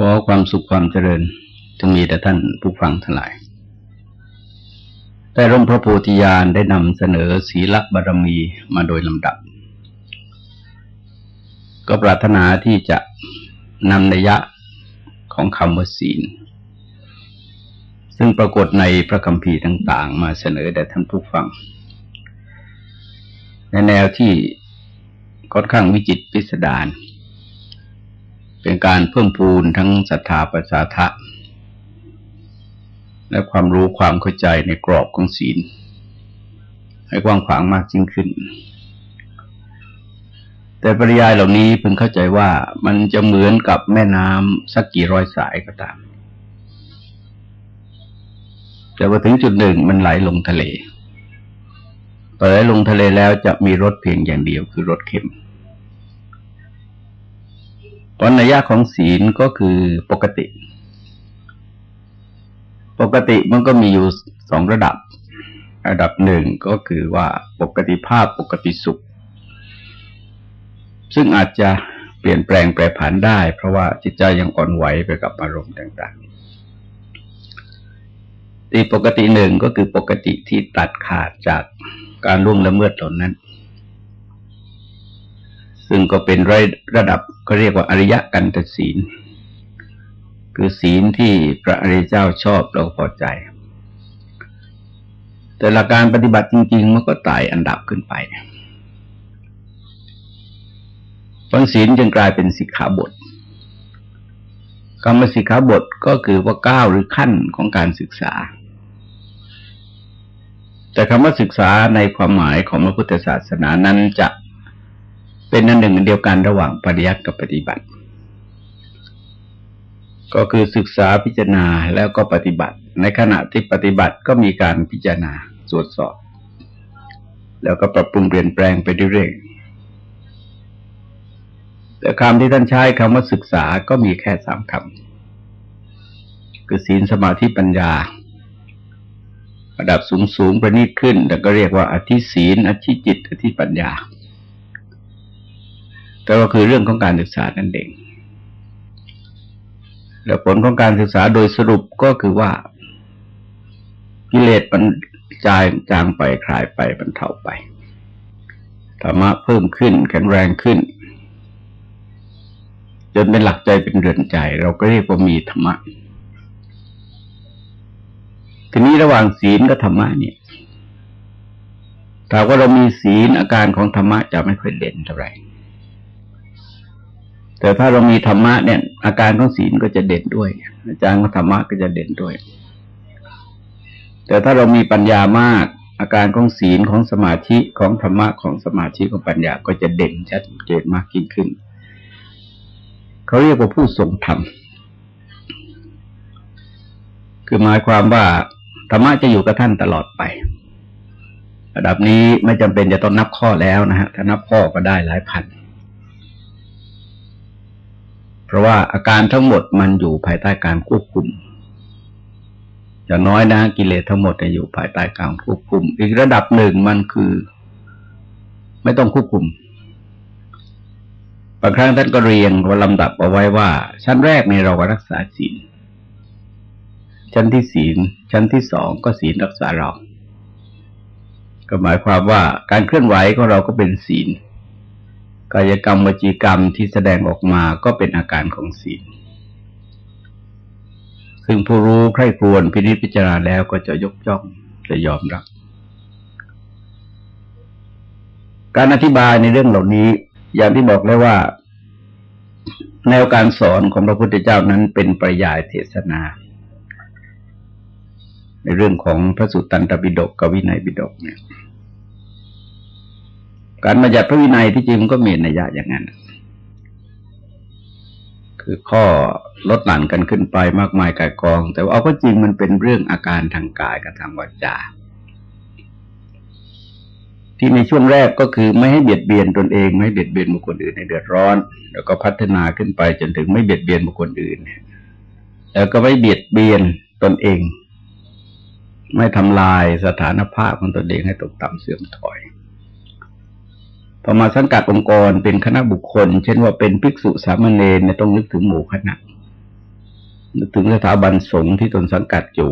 ขอความสุขความเจริญจงมีแต่ท่านผู้ฟังทั้งหลาย แต่ร่มพระโพธิญาณได้นำเสนอศีลบารมีมาโดยลำดับ ก็ปรารถนาที่จะนำนัยยะของคำว่าศีล ซึ่งปรากฏในพระคัมภีร์ต่าง ๆ มาเสนอแด่ท่านผู้ฟัง ในแนวที่ค่อนข้างวิจิตพิสดาร เป็นการเพิ่มพูนทั้งศรัทธาประสาทะ และความรู้ความเข้าใจในกรอบของศีล ให้กว้างขวางมากยิ่งขึ้น แต่ปริยายเหล่านี้เพิ่งเข้าใจว่ามันจะเหมือนกับแม่น้ำสักกี่ร้อยสายก็ตาม แต่พอถึงจุดหนึ่งมันไหลลงทะเลพอไหลลงทะเลแล้วจะมีรสเพียงอย่างเดียวคือรสเค็ม ผลนัยยะของศีลก็คือปกติ ปกติมันก็มีอยู่สองระดับ ระดับหนึ่งก็คือว่าปกติภาพปกติสุข ซึ่งอาจจะเปลี่ยนแปลงแปรผันได้ เพราะว่าจิตใจยังอ่อนไหวไปกับอารมณ์ต่างๆตีปกติหนึ่งก็คือปกติที่ตัดขาดจากการล่วงละเมิดตนนั้น ซึ่งก็เป็นระดับก็เรียกว่าอริยกันตศีล คือศีลที่พระอริยเจ้าชอบเราพอใจ แต่ละการปฏิบัติจริง ๆ มันก็ไต่อันดับขึ้นไปฟังศีลจึงกลายเป็นสิกขาบทคำว่าสิกขาบทก็คือว่าก้าวหรือขั้นของการศึกษา แต่คำว่าศึกษาในความหมายของพระพุทธศาสนานั้นจะ เป็นอันหนึ่งเดียวกันระหว่างปริยัติกับปฏิบัติ ก็คือศึกษาพิจารณาแล้วก็ปฏิบัติ ในขณะที่ปฏิบัติก็มีการพิจารณาตรวจสอบ แล้วก็ปรับปรุงเปลี่ยนแปลงไปเรื่อยๆแต่คำที่ท่านใช้คำว่าศึกษาก็มีแค่สามคำคือศีลสมาธิปัญญาระดับสูงๆประณีตขึ้น แล้วก็เรียกว่าอธิศีลอธิจิต อธิปัญญา แต่ก็คือเรื่องของการศึกษานั่นเอง แล้วผลของการศึกษาโดยสรุปก็คือว่า กิเลสมันจายจางไปคลายไปบรรเทาไปธรรมะเพิ่มขึ้นแข็งแรงขึ้น จนเป็นหลักใจเป็นเรือนใจ เราก็เรียกว่ามีธรรมะทีนี้ระหว่างศีลกับธรรมะเนี่ยถ้าว่าเรามีศีลอาการของธรรมะจะไม่ค่อยเด่นเท่าไหร่ แต่ถ้าเรามีธรรมะเนี่ย อาการของศีลก็จะเด่นด้วย อาจารย์ของธรรมะก็จะเด่นด้วย แต่ถ้าเรามีปัญญามาก อาการของศีลของสมาธิของธรรมะของสมาธิของปัญญาก็จะเด่นชัดเจนมากยิ่งขึ้นเขาเรียกว่าผู้ทรงธรรมคือหมายความว่าธรรมะจะอยู่กับท่านตลอดไประดับนี้ไม่จำเป็นจะต้องนับข้อแล้วนะฮะถ้านับข้อก็ได้หลายพันเพราะว่าอาการทั้งหมดมันอยู่ภายใต้การควบคุมอย่างน้อยนะกิเลสทั้งหมดจะอยู่ภายใต้การควบคุม อีกระดับหนึ่งมันคือ ไม่ต้องควบคุมบางครั้งท่านก็เรียงว่าลำดับเอาไว้ว่า ชั้นแรกในเราก็รักษาศีลชั้นที่ศีลชั้นที่สองก็ศีลรักษาเรา ก็หมายความว่าการเคลื่อนไหวของเราก็เป็นศีล กายกรรมวจีกรรมที่แสดงออกมาก็เป็นอาการของศีลซึ่งผู้รู้ใคร่ควรพินิจพิจารณาแล้วก็จะยกย่องจะยอมรับ การอธิบายในเรื่องเหล่านี้ อย่างที่บอกแล้วว่า แนวการสอนของพระพุทธเจ้านั้นเป็นปริยายเทศนา ในเรื่องของพระสุตตันตปิฎกกับวินัยปิฎกเนี่ย การบัญญัติพระวินัยที่จริงมันก็มีนัยยะอย่างนั้น คือข้อลดหลั่นกันขึ้นไปมากมายกายกอง แต่ว่าเอาก็จริงมันเป็นเรื่องอาการทางกายกับทางวาจาที่ในช่วงแรกก็คือไม่ให้เบียดเบียนตนเอง ไม่เบียดเบียนบุคคลอื่นในเดือดร้อน แล้วก็พัฒนาขึ้นไปจนถึงไม่เบียดเบียนบุคคลอื่น แล้วก็ไม่เบียดเบียนตนเอง ไม่ทำลายสถานภาพของตนเองให้ตกต่ำเสื่อมถอย พอมาสังกัดองค์กรเป็นคณะบุคคล เช่นว่าเป็นภิกษุสามเณรเนี่ยต้องนึกถึงหมู่คณะ นึกถึงสถาบันสงฆ์ที่ตนสังกัดอยู่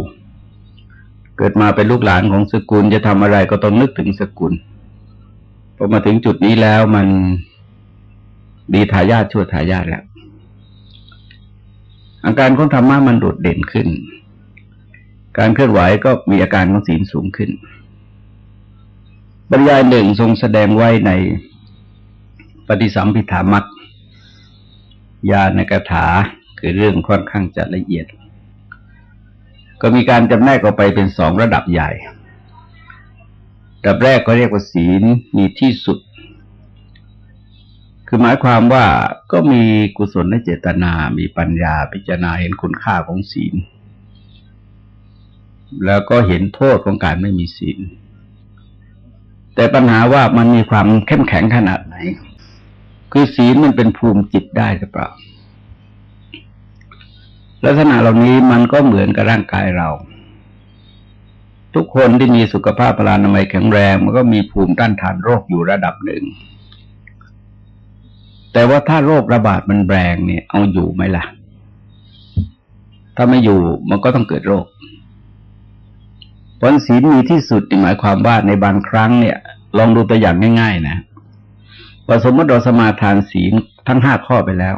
เกิดมาเป็นลูกหลานของสกุลจะทำอะไรก็ต้องนึกถึงสกุลพอมาถึงจุดนี้แล้วมันดีทายาทชั่วทายาทแล้วอาการของธรรมะมันโดดเด่นขึ้น การเคลื่อนไหวก็มีอาการของศีลสูงขึ้น บรรยายหนึ่งทรงแสดงไว้ในปฏิสัมพิธามัตยาในกถาคือเรื่องค่อนข้างจะละเอียด ก็มีการจำแนกออกไปเป็นสองระดับใหญ่ ระดับแรกก็เรียกว่าศีลมีที่สุด คือหมายความว่าก็มีกุศลและเจตนา มีปัญญาพิจารณาเห็นคุณค่าของศีล แล้วก็เห็นโทษของการไม่มีศีล แต่ปัญหาว่ามันมีความเข้มแข็งขนาดไหน คือศีลมันเป็นภูมิจิตได้หรือเปล่า ลักษณะเหล่านี้มันก็เหมือนกับร่างกายเรา ทุกคนที่มีสุขภาพพลานามัยแข็งแรง มันก็มีภูมิต้านทานโรคอยู่ระดับหนึ่ง แต่ว่าถ้าโรคระบาดมันแรงเนี่ย เอาอยู่ไหมล่ะ ถ้าไม่อยู่มันก็ต้องเกิดโรค ผลศีลมีที่สุดหมายความว่าในบางครั้งเนี่ย ลองดูตัวอย่างง่าย ๆ นะว่าสมมติเราสมาทานศีลทั้งห้าข้อไปแล้ว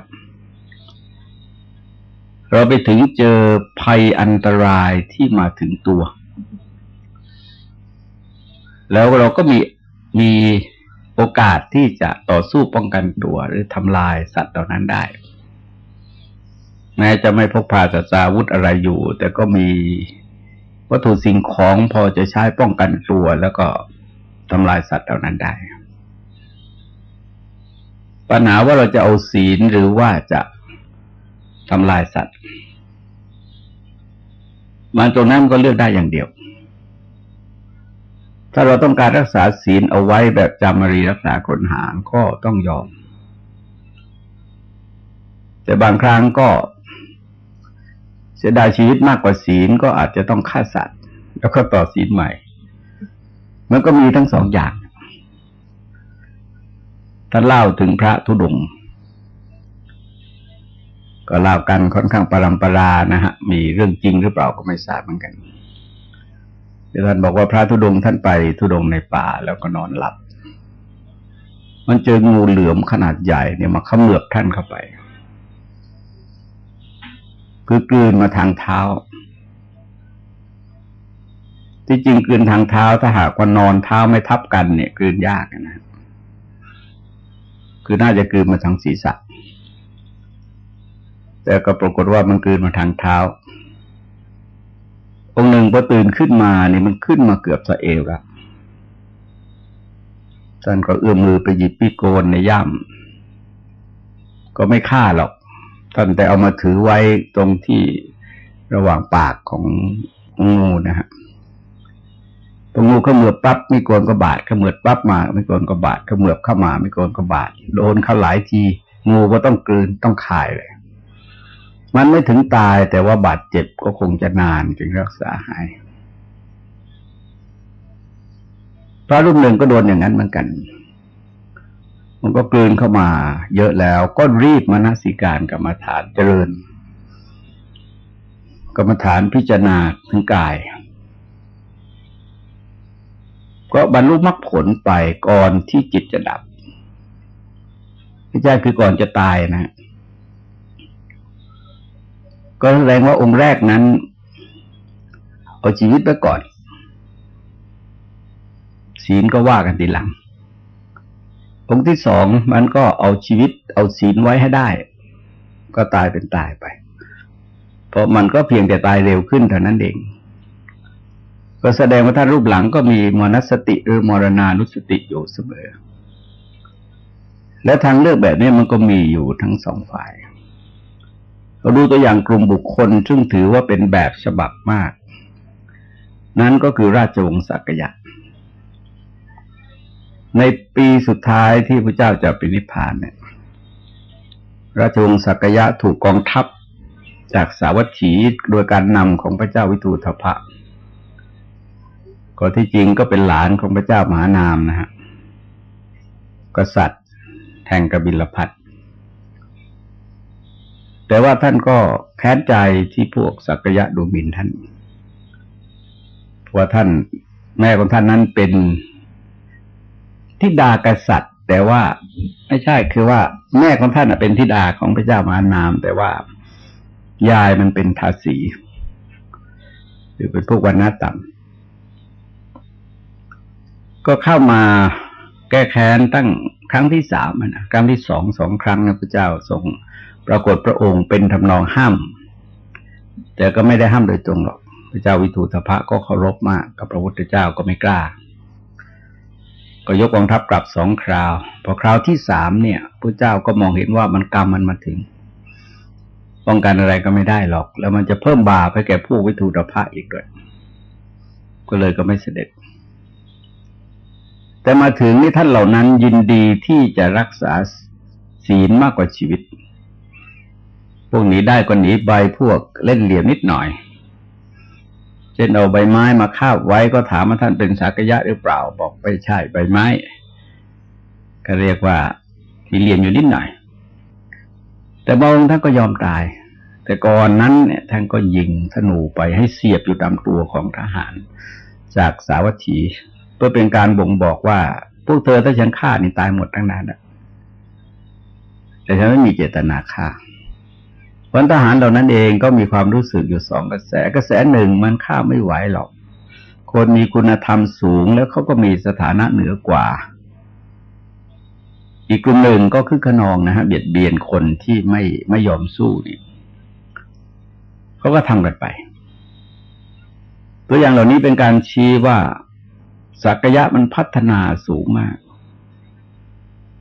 เราไปถึงเจอภัยอันตรายที่มาถึงตัว แล้วเราก็มีมีโอกาสที่จะต่อสู้ป้องกันตัวหรือทำลายสัตว์เหล่านั้นได้ แม้จะไม่พกพาจัตราวุธอะไรอยู่ แต่ก็มี วัตถุสิ่งของพอจะใช้ป้องกันตัวแล้วก็ทำลายสัตว์เหล่านั้นได้ ปัญหาว่าเราจะเอาศีลหรือว่าจะทำลายสัตว์มันตรงนั้นก็เลือกได้อย่างเดียว ถ้าเราต้องการรักษาศีลเอาไว้แบบจามรีรักษาคนหางก็ต้องยอม แต่บางครั้งก็ เสียดายชีวิตมากกว่าศีลก็อาจจะต้องฆ่าสัตว์ แล้วก็ต่อศีลใหม่ มันก็มีทั้งสองอย่างท่านเล่าถึงพระธุดงค์ก็เล่ากันค่อนข้างปรำปรานะฮะ มีเรื่องจริงหรือเปล่าก็ไม่ทราบเหมือนกันท่านบอกว่าพระธุดงท่านไปธุดงในป่าแล้วก็นอนหลับ มันเจองูเหลือมขนาดใหญ่เนี่ยมาขมือบท่านเข้าไป คือกลืนมาทางเท้า ที่จริงกลืนทางเท้าถ้าหากว่านอนเท้าไม่ทับกันเนี่ยกลืนยากนะคือน่าจะกลืนมาทางศีรษะ แต่ก็ปรากฏว่ามันกลืนมาทางเท้า องค์หนึ่งพอตื่นขึ้นมาเนี่ยมันขึ้นมาเกือบสะเอวแล้วท่านก็เอื้อมมือไปหยิบปีโกนในย่ำก็ไม่ฆ่าหรอก ท่านแต่เอามาถือไว้ตรงที่ระหว่างปากของงูนะฮะตรงงูขมือบปั๊บไม่โกนก็บาดขมือบปั๊บมาไม่โกนก็บาดขมือบเข้ามาไม่โกนก็บาดโดนเขาหลายทีงูก็ต้องกลืนต้องคายเลย มันไม่ถึงตายแต่ว่าบาดเจ็บก็คงจะนานจึงรักษาหายพระรูปหนึ่งก็โดนอย่างนั้นเหมือนกัน มันก็กลืนเข้ามา เยอะแล้วก็รีบมานาสิการกรรมฐานเจริญ กรรมฐานพิจารณาถึงกาย ก็บรรลุมรรคผลไปก่อนที่จิตจะดับไม่ใช่คือก่อนจะตายนะ ก็แสดงว่าองค์แรกนั้น เอาชีวิตไปก่อนศีลก็ว่ากันทีหลัง องค์ที่สองมันก็เอาชีวิตเอาศีลไว้ให้ได้ ก็ตายเป็นตายไป เพราะมันก็เพียงแต่ตายเร็วขึ้นเท่านั้นเอง ก็แสดงว่าท่านรูปหลังก็มีมรณสติหรือมรณานุสติอยู่เสมอ และทางเลือกแบบนี้มันก็มีอยู่ทั้งสองฝ่ายเราดูตัวอย่างกลุ่มบุคคล ซึ่งถือว่าเป็นแบบฉบับมาก นั้นก็คือราชวงศ์สักยะ ในปีสุดท้ายที่พระเจ้าจะป็นนิพพานเนี่ย ราชวงศ์สักยะถูกกองทัพจากสาวัตถีโดยการนำของพระเจ้าวิทูธพะก็ที่จริงก็เป็นหลานของพระเจ้ามหานามนะฮะ กษัตริย์แห่งกบิลพัทแต่ว่าท่านก็แค้นใจที่พวกสักยะดูหมิ่นท่าน เพราะท่านแม่ของท่านนั้นเป็น ทิดากษัตริย์ แต่ว่าไม่ใช่คือว่าแม่ของท่านเป็นทิดาของพระเจ้ามานาม แต่ว่ายายมันเป็นทาสีหรือเป็นพวกวันนาต่ำก็เข้ามาแก้แค้นตั้งครั้งที่สามนะครั้งที่สองสองครั้งนะพระเจ้าทรงปรากฏพระองค์เป็นทำนองห้าม แต่ก็ไม่ได้ห้ามโดยตรงหรอก พระเจ้าวิทูตภะก็เคารพมากกับพระพุทธเจ้าก็ไม่กล้า ก็ยกกองทัพกลับสองคราว พอคราวที่สามเนี่ยพระเจ้าก็มองเห็นว่ามันกรรมมันมาถึง ป้องกันอะไรก็ไม่ได้หรอก แล้วมันจะเพิ่มบาปให้แก่ผู้วิทูตภะอีกด้วย ก็เลยก็ไม่เสด็จ แต่มาถึงนี่ท่านเหล่านั้นยินดีที่จะรักษาศีลมากกว่าชีวิต พวกหนีได้ก็หนีใบพวกเล่นเหลี่ยมนิดหน่อย เช่นเอาใบไม้มาคาบไว้ก็ถามว่าท่านเป็นสากยะหรือเปล่า บอกไปใช่ใบไม้ ก็เรียกว่ามีเหลี่ยมอยู่นิดหน่อย แต่บางท่านก็ยอมตาย แต่ก่อนนั้นเนี่ยท่านก็ยิงธนูไปให้เสียบอยู่ตามตัวของทหาร จากสาวัตถีเพื่อเป็นการบ่งบอกว่า พวกเธอถ้าฉันฆ่านี่ตายหมดทั้งนั้นแต่ฉันไม่มีเจตนาฆ่า พลทหารเหล่านั้นเองก็มีความรู้สึกอยู่สองกระแสกระแสหนึ่งมันฆ่าไม่ไหวหรอก คนมีคุณธรรมสูงแล้วเขาก็มีสถานะเหนือกว่า อีกกลุ่มหนึ่งก็คือขนองนะฮะเบียดเบียนคนที่ไม่ไม่ยอมสู้นี่เขาก็ทำกันไป ตัวอย่างเหล่านี้เป็นการชี้ว่าสักยะมันพัฒนาสูงมาก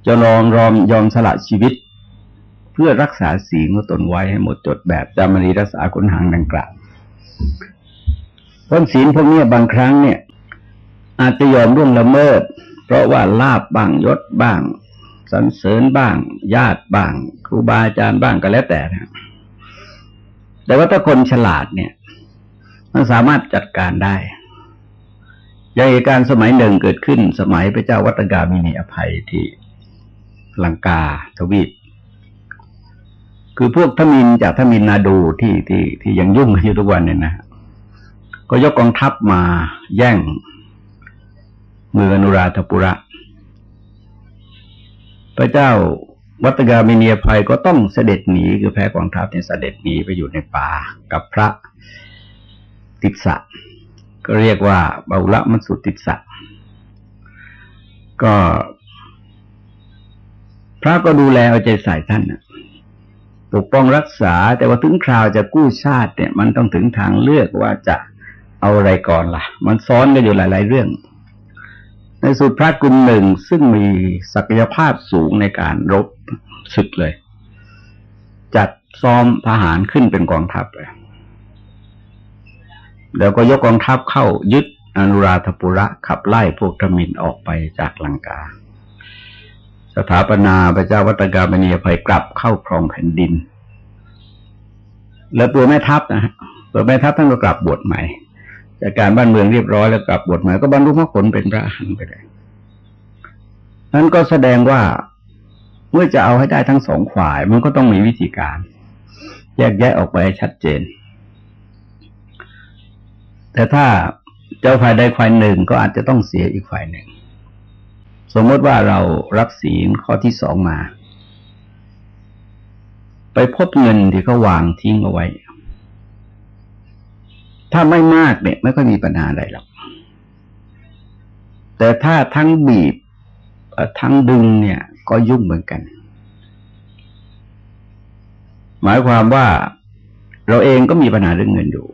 จะลองรอมยอมสละชีวิต เพื่อรักษาศีลของตนไว้ให้หมดจดแบบจามรีรักษาคุณหางดังกล่าวพ้นศีลพวกนี้บางครั้งเนี่ย อาจจะยอมร่วงละเมิด เพราะว่าลาบบ้างยศบ้างสันเสริญบ้าง ญาติบ้าง ครูบาอาจารย์บ้างก็แล้วแต่นะแต่ว่าถ้าคนฉลาดเนี่ย มันสามารถจัดการได้อย่างเหตุการณ์สมัยหนึ่งเกิดขึ้น สมัยพระเจ้าวัตกามินีอภัยที่ลังกาทวีป คือพวกทมินจากทมินนาดูที่ที่ที่ยังยุ่งอยู่ทุกวันเนี่ยนะ ก็ยกกองทัพมาแย่งเมืองอนุราธปุระ พระเจ้าวัตกามิเนียภัยก็ต้องเสด็จหนีคือแพ้กองทัพเนี่ยเสด็จหนีไปอยู่ในป่ากับพระติสะก็เรียกว่าเบาละมัสุติสะก็ พระก็ดูแลเอาใจใส่ท่านนะ ปกป้องรักษา แต่ว่าถึงคราวจะกู้ชาติเนี่ย มันต้องถึงทางเลือกว่าจะเอาอะไรก่อนละ่ะ มันซ้อนกันอยู่หลาย ๆ เรื่อง ในสุดพระกลุ่มหนึ่งซึ่งมีศักยภาพสูงในการรบศึกเลย จัดซ้อมทหารขึ้นเป็นกองทัพเลยแล้วก็ยกกองทัพเข้ายึดอนุราธปุระขับไล่พวกธมินออกไปจากลังกา สถาปนาพระเจ้าวัตกาบณีภัยกลับเข้าครองแผ่นดิน แล้วตัวแม่ทัพนะฮะตัวแม่ทัพท่านก็กลับบวชใหม่จากการบ้านเมืองเรียบร้อยแล้วกลับบวชใหม่ก็บรรลุมรรคผลเป็นพระอรหันต์ไปเลยนั้นก็แสดงว่าเมื่อจะเอาให้ได้ทั้งสองฝ่ายมันก็ต้องมีวิธีการ แยกแยะออกไปชัดเจน แต่ถ้าเจ้าฝ่ายใดฝ่ายหนึ่งก็อาจจะต้องเสียอีกฝ่ายหนึ่ง สมมติว่าเรารับศีลข้อที่สองมา ไปพบเงินที่เขาวางทิ้งเอาไว้ ถ้าไม่มากเนี่ยไม่ค่อยมีปัญหาอะไรหรอกแต่ถ้าทั้งบีบทั้งดึงเนี่ย ก็ยุ่งเหมือนกัน หมายความว่าเราเองก็มีปัญหาเรื่องเงินอยู่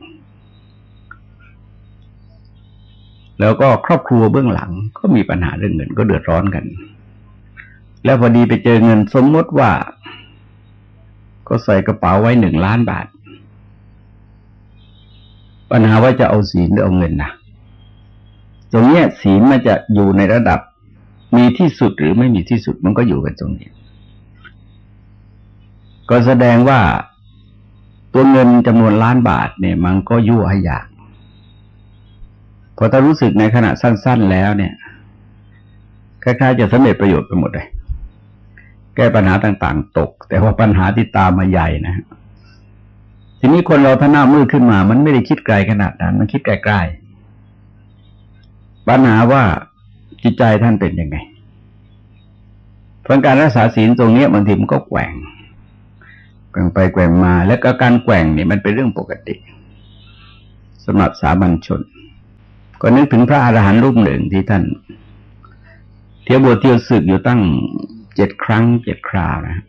แล้วก็ครอบครัวเบื้องหลังก็มีปัญหาเรื่องเงินก็เดือดร้อนกัน แล้วพอดีไปเจอเงินสมมติว่า ก็ใส่กระเป๋าไว้หนึ่งล้านบาท ปัญหาว่าจะเอาศีลหรือเอาเงินนะตรงนี้ศีลมันจะอยู่ในระดับมีที่สุดหรือไม่มีที่สุดมันก็อยู่กันตรงนี้ ก็แสดงว่าตัวเงินจำนวนล้านบาทเนี่ยมันก็ยั่วให้อยาก พอถ้ารู้สึกในขณะสั้น ๆ แล้วเนี่ยคล้ายๆจะสำเร็จประโยชน์ไปหมดเลย แก้ปัญหาต่าง ๆ ตก แต่ว่าปัญหาที่ตามมาใหญ่นะทีนี้คนเราถ้าหน้ามืดขึ้นมา มันไม่ได้คิดไกลขนาดนั้น มันคิดไกล้ๆปัญหาว่าจิตใจท่านเป็นยังไงเพราะการรักษาศีลตรงนี้บางทีมันก็แกว่งแกว่งไปแกว่งมา แล้วก็การแกว่งเนี่ยมันเป็นเรื่องปกติสำหรับสามัญชน ก็นึกถึงพระอรหันต์รูปหนึ่งที่ท่าน เที่ยวบวชเที่ยวศึกอยู่ตั้งเจ็ดครั้งเจ็ดคราวนะ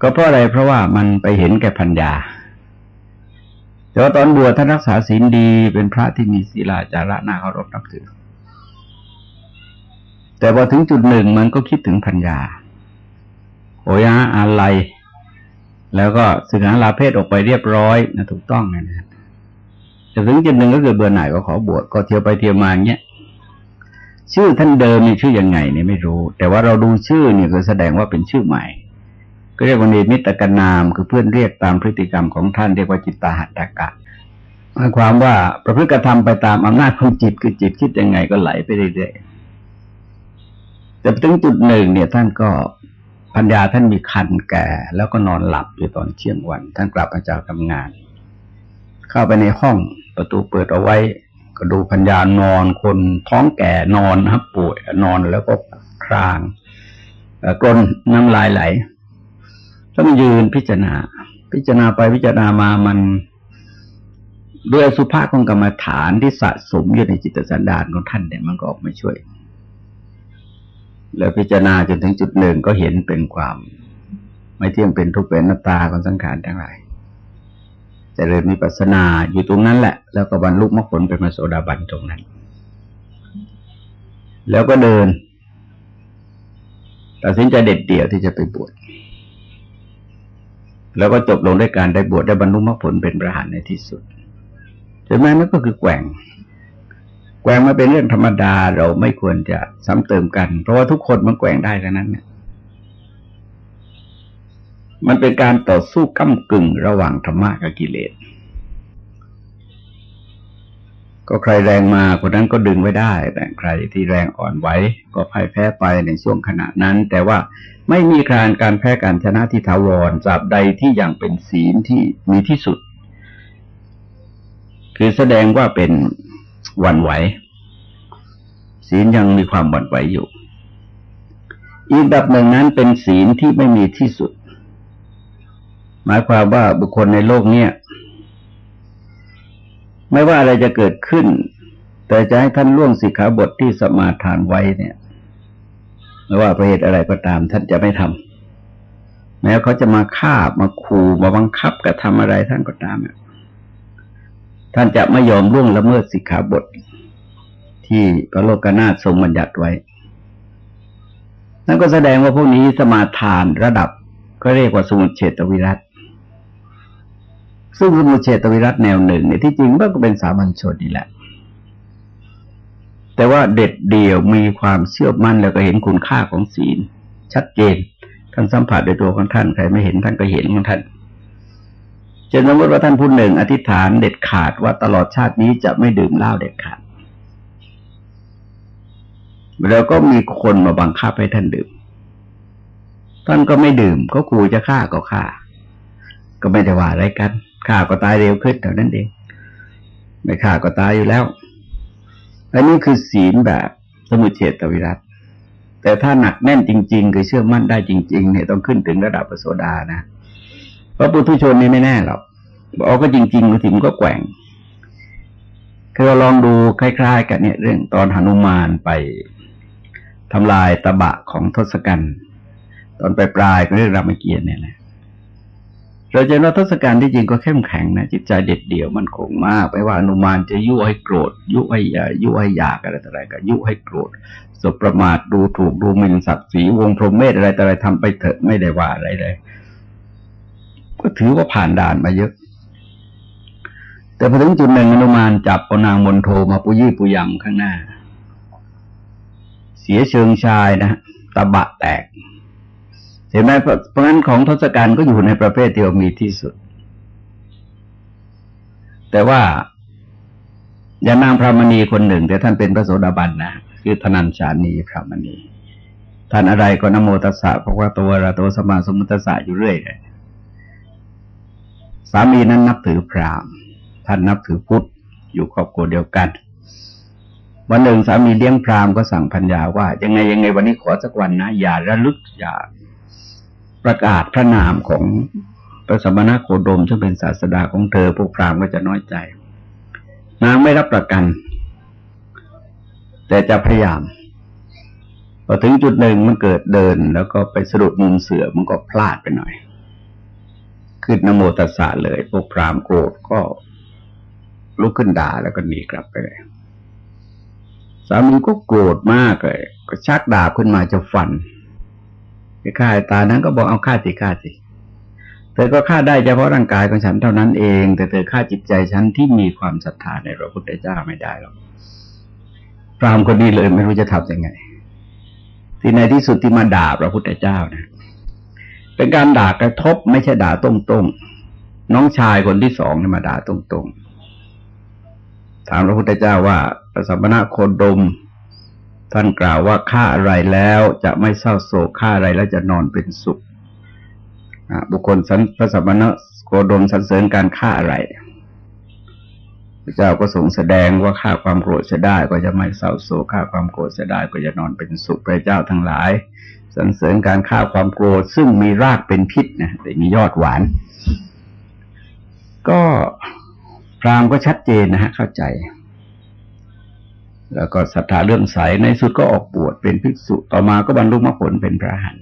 ก็เพราะอะไรเพราะว่ามันไปเห็นแก่พัญญาแต่ว่าตอนบวชท่านรักษาศีลดีเป็นพระที่มีศีลาจาระน่าเคารพนับถือ แต่พอถึงจุดหนึ่งมันก็คิดถึงพัญญา โอยะอะไรแล้วก็สึกหาลาเพศออกไปเรียบร้อยนะถูกต้องนะครับ แต่ถึงจุดหนึ่งก็เกิดเบื่อหน่ายก็ขอบวชก็เที่ยวไปเที่ยวมาเงี้ยชื่อท่านเดิมนี่ชื่อยังไงเนี่ยไม่รู้ แต่ว่าเราดูชื่อเนี่ยก็แสดงว่าเป็นชื่อใหม่ ก็เรียกว่านิมิตกนาม คือเพื่อนเรียกตามพฤติกรรมของท่านเรียกว่าจิตตาหัตถกะหมายความว่าประพฤติกระทำไปตามอำนาจของจิตคือจิตคิดยังไงก็ไหลไปเรื่อยๆแต่ถึงจุดหนึ่งเนี่ยท่านก็ปัญญาท่านมีคันแก่ แล้วก็นอนหลับอยู่ตอนเที่ยงวัน ท่านกลับมาจากทำงาน เข้าไปในห้อง ประตูเปิดเอาไว้ ก็ดูพัญญานอนคนท้องแก่นอนนะครับป่วยนอนแล้วก็ครางกลนน้ำลายไหลต้องยืนพิจารณา พิจารณาไปพิจารณามามันด้วยสุภาพของกรรมฐานที่สะสมอยู่ในจิตสันดานของท่านเนี่ยมันก็ออกมาช่วย แล้วพิจารณาจนถึงจุดหนึ่งก็เห็นเป็นความ ไม่เที่ยงเป็นทุกเป็นหน้าตาของสังขารทั้งหลาย แต่เลยมีปัสนาอยู่ตรงนั้นแหละ แล้วก็บรรลุมรรคผลเป็นมาโสดาบันตรงนั้น แล้วก็เดินตัดสินใจเด็ดเดี่ยวที่จะไปบวชแล้วก็จบลงด้วยการได้บวชได้บรรลุมรรคผลเป็นประหารในที่สุดใช่ไหมนั่นก็คือแกว่ง แกว่งมาเป็นเรื่องธรรมดาเราไม่ควรจะซ้ำเติมกัน เพราะว่าทุกคนมันแกว่งได้ทั้งนั้นเนี่ย มันเป็นการต่อสู้ก้ากึ่งระหว่างธรรมะกับกิเลส ก็ใครแรงมาคนนั้นก็ดึงไว้ได้ แต่ใครที่แรงอ่อนไหวก็พ่ายแพ้ไปในช่วงขณะนั้น แต่ว่าไม่มีการการแพ้การชนะที่ถาวรจับใดที่ยังเป็นศีลที่มีที่สุด คือแสดงว่าเป็นวันไหว ศีลยังมีความวันไหวอยู่ อีกดับหนึ่งนั้นเป็นศีลที่ไม่มีที่สุด หมายความว่าบุคคลในโลกเนี้ยไม่ว่าอะไรจะเกิดขึ้น แต่จะให้ท่านล่วงสิกขาบทที่สมาทานไว้เนี่ยไม่ว่าประเหตุอะไรก็ตาม ท่านจะไม่ทำแม้เขาจะมาฆ่ามาขู่มาบังคับกระทำอะไรท่านก็ตาม ท่านจะไม่ยอมล่วงละเมิดสิกขาบท ที่พระโลกนาถทรงบัญญัติไว้ นั่นก็แสดงว่าพวกนี้สมาทานระดับก็เรียกว่าสมุทเฉตวิรัต ซึ่งสมุทเฉตวิรัตแนวหนึ่งเนี่ยที่จริงมันก็เป็นสามัญชนนี่แหละ แต่ว่าเด็ดเดี่ยวมีความเชื่อมั่นแล้วก็เห็นคุณค่าของศีล ชัดเจนท่านสัมผัสโดยตัวของท่านใครไม่เห็นท่านก็เห็นของท่านจะสมมติว่าท่านผู้หนึ่ง อธิษฐานเด็ดขาดว่าตลอดชาตินี้จะไม่ดื่มเหล้าเด็ดขาดแล้วก็มีคนมาบังคับให้ท่านดื่ม ท่านก็ไม่ดื่ม ก็ขู่จะฆ่าก็ฆ่า ก็ไม่ได้ว่าอะไรกัน ฆ่าก็ตายเร็วขึ้นเท่านั้นเอง ไม่ฆ่าก็ตายอยู่แล้ว อันนี้คือศีลแบบสมุเฉตวิรัตแต่ถ้าหนักแน่นจริง ๆ คือเชื่อมั่นได้จริง ๆ เนี่ยต้องขึ้นถึงระดับปโสดานะเพราะปุถุชนนี่ไม่แน่หรอกบอกก็จริงๆบางทีมันก็แกว่งคือเราลองดูคล้าย ๆ กันเนี่ย เรื่องตอนหนุมานไปทำลายตะบะของทศกัณฐ์ตอนปลายๆก็เรื่องรามเกียรติเนี่ยแหละ เราจะว่าทศกัณฐ์ที่จริงก็เข้มแข็งนะจิตใจเด็ดเดี่ยวมันคงมากไม่ว่าอนุมานจะยุให้โกรธ ยุให้ยุให้อยากอะไรต่ออะไรก็ยุให้โกรธสบประมาทดูถูกดูหมิ่นศักดิ์ศรีวงพรหมเมธอะไรต่ออะไรทำไปเถอะไม่ได้ว่าอะไรเลยก็ถือว่าผ่านด่านมาเยอะ แต่พอถึงจุดหนึ่งอนุมานจับเอานางมนโทมาปุยี่ปุยำข้างหน้า เสียเชิงชายนะตะบะแตก เห็นไหมเพราะงั้นของทศกัณฐ์ก็อยู่ในประเภทที่มีที่สุด แต่ว่าอย่างนางพระมณีคนหนึ่ง แต่ท่านเป็นพระโสดาบันนะคือธนัญชานีพระมณีท่านอะไรก็นโมตัสสะเพราะว่าตัวระโตสมาสมุตสสะอยู่เรื่อยเลยสามีนั้นนับถือพราหมณ์ ท่านนับถือพุทธอยู่ครอบครัวเดียวกัน วันหนึ่งสามีเลี้ยงพราหมณ์ก็สั่งพัญญาว่า ยังไงยังไงวันนี้ขอสักวันนะ อย่าระลึกอย่า ประกาศพระนามของพระสมณโคดมซึ่งเป็นศาสดาของเธอพวกพราหมณ์ก็จะน้อยใจ นางไม่รับประกัน แต่จะพยายามพอถึงจุดหนึ่งมันเกิดเดิน แล้วก็ไปสะดุดมุมเสือมันก็พลาดไปหน่อย ขึ้นนโมตัสสะเลย พวกพราหมณ์โกรธก็ลุกขึ้นด่าแล้วก็หนีกลับไปเลยสามีก็โกรธมากเลย ก็ชักดาบขึ้นมาจะฟัน ไอ้ข้าตานั้นก็บอกเอาฆ่าสิฆ่าสิเธอก็ฆ่าได้เฉพาะร่างกายของฉันเท่านั้นเอง แต่เธอฆ่าจิตใจฉันที่มีความศรัทธาในพระพุทธเจ้าไม่ได้หรอกพรามคนนี้เลยไม่รู้จะทำยังไง ที่ในที่สุดที่มาด่าพระพุทธเจ้านะเป็นการด่ากระทบไม่ใช่ด่าตรงๆน้องชายคนที่สองเนี่ยมาด่าตรงๆถามพระพุทธเจ้าว่าพระสัมมาโคดม ท่านกล่าวว่าฆ่าอะไรแล้วจะไม่เศร้าโศกฆ่าอะไรแล้วจะนอนเป็นสุขบุคคลพระสัมมาโคดมสรรเสริญการฆ่าอะไรพระเจ้าก็ทรงแสดงว่าฆ่าความโกรธจะได้ก็จะไม่เศร้าโศกฆ่าความโกรธจะได้ก็จะนอนเป็นสุขพระเจ้าทั้งหลายสรรเสริญการฆ่าความโกรธซึ่งมีรากเป็นพิษนะแต่มียอดหวาน ก็พรามก็ชัดเจนนะฮะเข้าใจ แล้วก็ศรัทธาเรื่องใสในสุดก็ออกบวชเป็นภิกษุต่อมาก็บรรลุมรรคผลเป็นพระหัน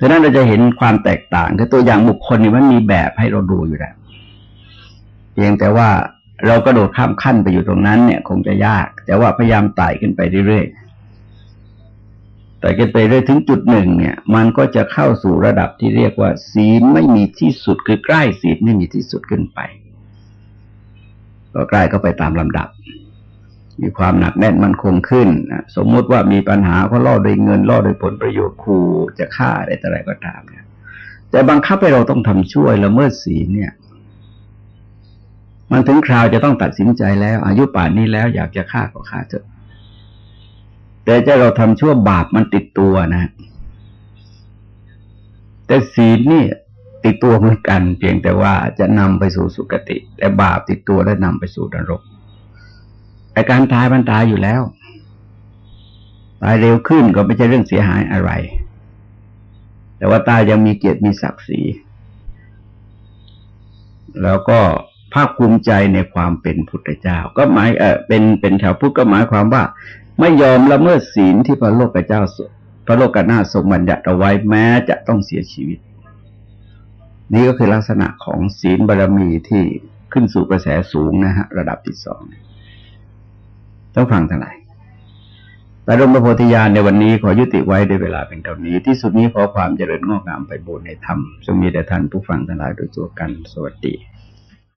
ฉะนั้นเราจะเห็นความแตกต่างคือตัวอย่างบุคคลนี่มันมีแบบให้เราดูอยู่แล้วเพียงแต่ว่าเราก็โดดข้ามขั้นไปอยู่ตรงนั้นเนี่ย คงจะยาก แต่ว่าพยายามไต่ขึ้นไปเรื่อยๆแต่กันไปเรื่อยถึงจุดหนึ่งเนี่ย มันก็จะเข้าสู่ระดับที่เรียกว่า ศีลไม่มีที่สุดคือใกล้ศีลไม่มีที่สุดขึ้นไป ก็ใกล้ก็ไปตามลำดับ มีความหนักแน่นมันคงขึ้นสมมุติว่ามีปัญหาเพราล่อโดยเงินล่อโดยผลประโยชน์ขู่จะฆ่าอะไรต่อะไรก็ตามเนี่ยแต่บังคับให้เราต้องทำช่วยละเมิดศีลเนี่ย มันถึงคราวจะต้องตัดสินใจแล้ว อายุป่านนี้แล้วอยากจะฆ่าก็ฆ่าเถอะแต่จะเราทำชั่วบาปมันติดตัวนะ แต่ศีลนี่ติดตัวเหมือนกัน เพียงแต่ว่าจะนำไปสู่สุคติ แต่บาปติดตัวและนำไปสู่นรก อาการตายมันตายอยู่แล้ว ตายเร็วขึ้นก็ไม่ใช่เรื่องเสียหายอะไร แต่ว่าตายยังมีเกียรติมีศักดิ์ศรี แล้วก็ภาคภูมิใจในความเป็นพุทธเจ้า ก็หมายเออเป็นเป็นชาวพุทธก็หมายความว่า ไม่ยอมละเมิดศีลที่พระโลกเจ้าพระโลกนาทรงบัญญัติเอาไว้แม้จะต้องเสียชีวิต นี่ก็คือลักษณะของศีลบารรมีที่ขึ้นสู่กระแสสูงนะฮะ ระดับที่สอง ต้องฟังทั้งหลายแต่รมพระโพธิญาณในวันนี้ขอยุติไว้ด้วยเวลาเป็นเท่านี้ ที่สุดนี้ขอความเจริญงอกงามไปบูรณนธรรมจงมีแด่ท่านผู้ฟังทั้งหลายโดยตัวกัน สวัสดี